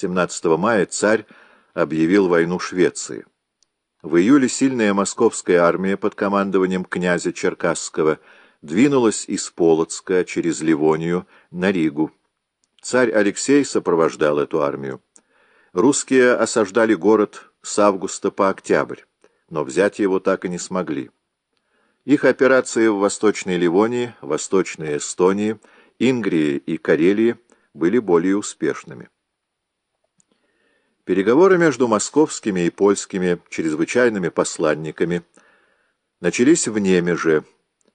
17 мая царь объявил войну Швеции. В июле сильная московская армия под командованием князя Черкасского двинулась из Полоцка через Ливонию на Ригу. Царь Алексей сопровождал эту армию. Русские осаждали город с августа по октябрь, но взять его так и не смогли. Их операции в Восточной Ливонии, Восточной Эстонии, Ингрии и Карелии были более успешными. Переговоры между московскими и польскими чрезвычайными посланниками начались в Немеже,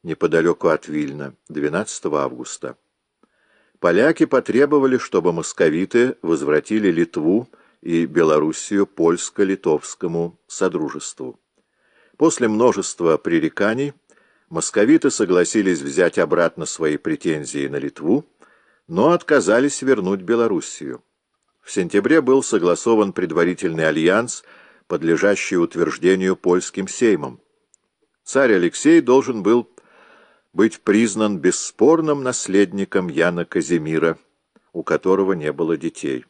неподалеку от Вильна, 12 августа. Поляки потребовали, чтобы московиты возвратили Литву и Белоруссию польско-литовскому содружеству. После множества пререканий московиты согласились взять обратно свои претензии на Литву, но отказались вернуть Белоруссию. В сентябре был согласован предварительный альянс, подлежащий утверждению польским сеймом. Царь Алексей должен был быть признан бесспорным наследником Яна Казимира, у которого не было детей.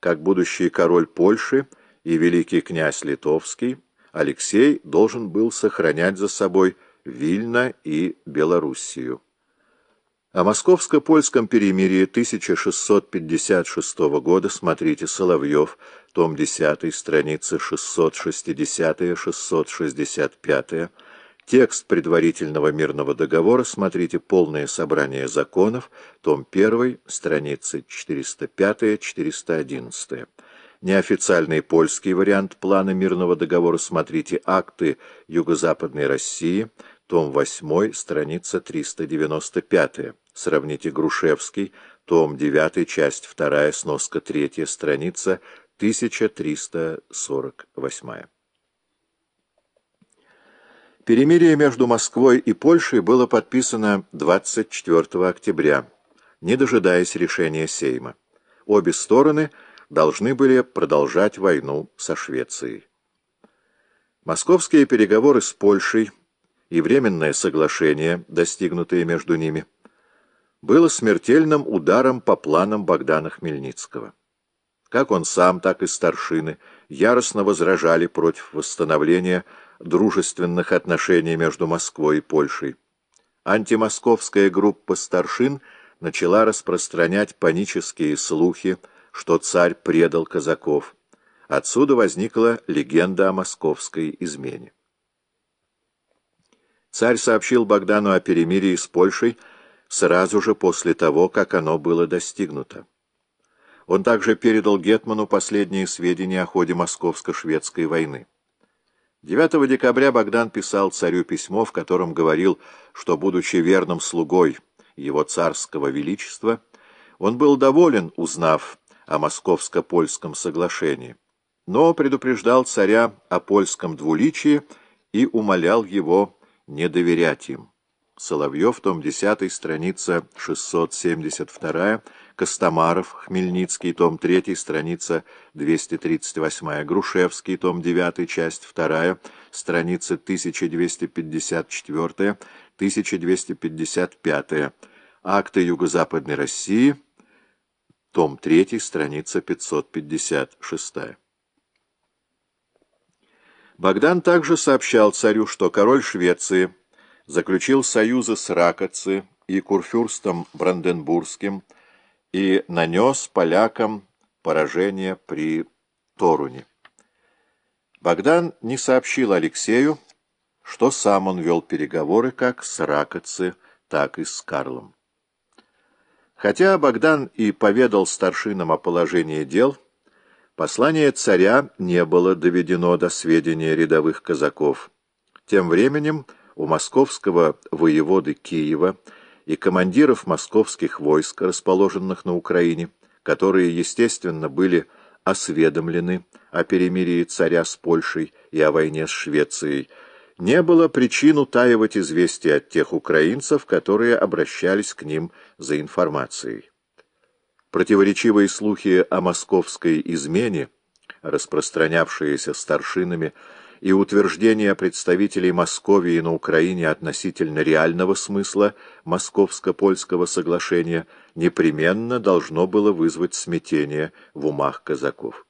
Как будущий король Польши и великий князь Литовский, Алексей должен был сохранять за собой Вильно и Белоруссию. О московско-польском перемирии 1656 года смотрите Соловьев, том 10, страницы 660-665, текст предварительного мирного договора, смотрите полное собрание законов, том 1, страницы 405-411. Неофициальный польский вариант плана мирного договора, смотрите акты Юго-Западной России, том 8, страница 395. Сравните Грушевский, том 9, часть 2, сноска 3, страница 1348. Перемирие между Москвой и Польшей было подписано 24 октября, не дожидаясь решения Сейма. Обе стороны должны были продолжать войну со Швецией. Московские переговоры с Польшей и временное соглашение, достигнутые между ними, было смертельным ударом по планам Богдана Хмельницкого. Как он сам, так и старшины яростно возражали против восстановления дружественных отношений между Москвой и Польшей. Антимосковская группа старшин начала распространять панические слухи, что царь предал казаков. Отсюда возникла легенда о московской измене. Царь сообщил Богдану о перемирии с Польшей сразу же после того, как оно было достигнуто. Он также передал Гетману последние сведения о ходе московско-шведской войны. 9 декабря Богдан писал царю письмо, в котором говорил, что, будучи верным слугой его царского величества, он был доволен, узнав о московско-польском соглашении, но предупреждал царя о польском двуличии и умолял его не доверять им. Соловьев, том 10, страница 672, Костомаров, Хмельницкий, том 3, страница 238, Грушевский, том 9, часть 2, страница 1254-1255, Акты Юго-Западной России, том 3, страница 556. Богдан также сообщал царю, что король Швеции заключил союзы с Ракоци и Курфюрстом Бранденбургским и нанес полякам поражение при Торуне. Богдан не сообщил Алексею, что сам он вел переговоры как с Ракоци, так и с Карлом. Хотя Богдан и поведал старшинам о положении дел, Послание царя не было доведено до сведения рядовых казаков. Тем временем у московского воеводы Киева и командиров московских войск, расположенных на Украине, которые, естественно, были осведомлены о перемирии царя с Польшей и о войне с Швецией, не было причин утаивать известия от тех украинцев, которые обращались к ним за информацией. Противоречивые слухи о московской измене, распространявшиеся старшинами и утверждение представителей Московии на Украине относительно реального смысла Московско-Польского соглашения непременно должно было вызвать смятение в умах казаков.